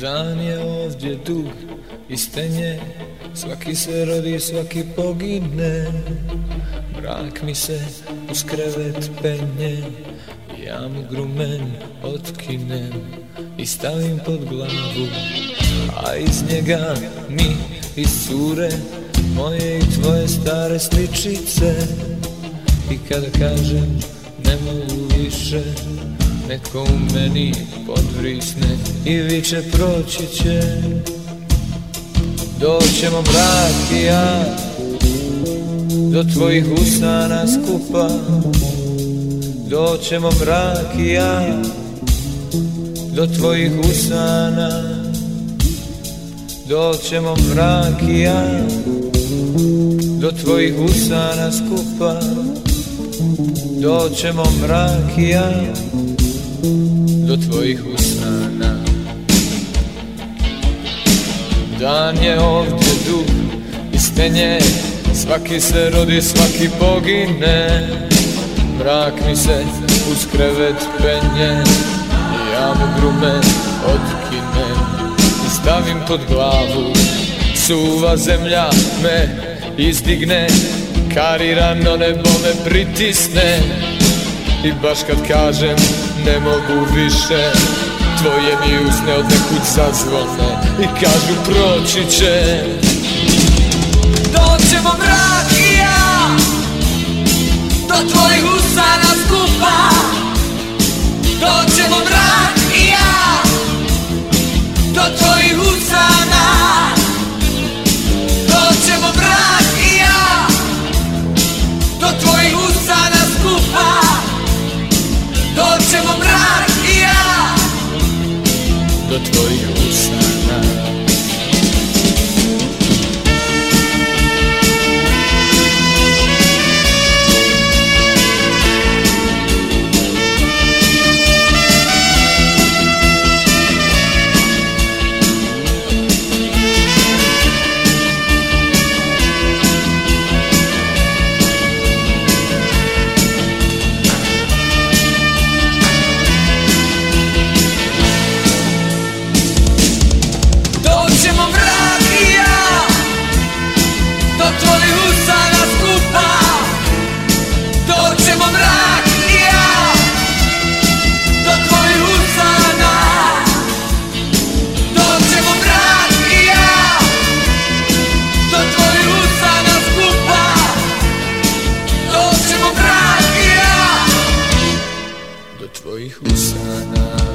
Dan je ovdje dug i stenje Svaki se rodi, svaki pogine. Mrak mi se uz krevet penje Ja mu grumen otkinem I stavim pod glavu. A iz njega mi iscure Moje i tvoje stare sličice. I kada kažem ne mogu više Neko u meni podvrisne. I viče proći će. Doćemo mrak i ja. Do tvojih usana skupa Doćemo mrak i ja. Do tvojih usana Doćemo mrak i ja. Do tvojih usana skupa Doćemo mrak i ja do tvojih usana Dan je ovdje dug i stenje Svaki se rodi, svaki pogine. Mrak mi se uz krevet penje ja mu grume otkinem I stavim pod glavu Suva zemlja me izdigne Karirano nebo me pritisne. I baš kad kažem ne mogu više. Tvoje mi usne od nekud zazvone I kažu proći će. Doćemo mrak tvojih Doćemo mrak i ja Do tvojih usana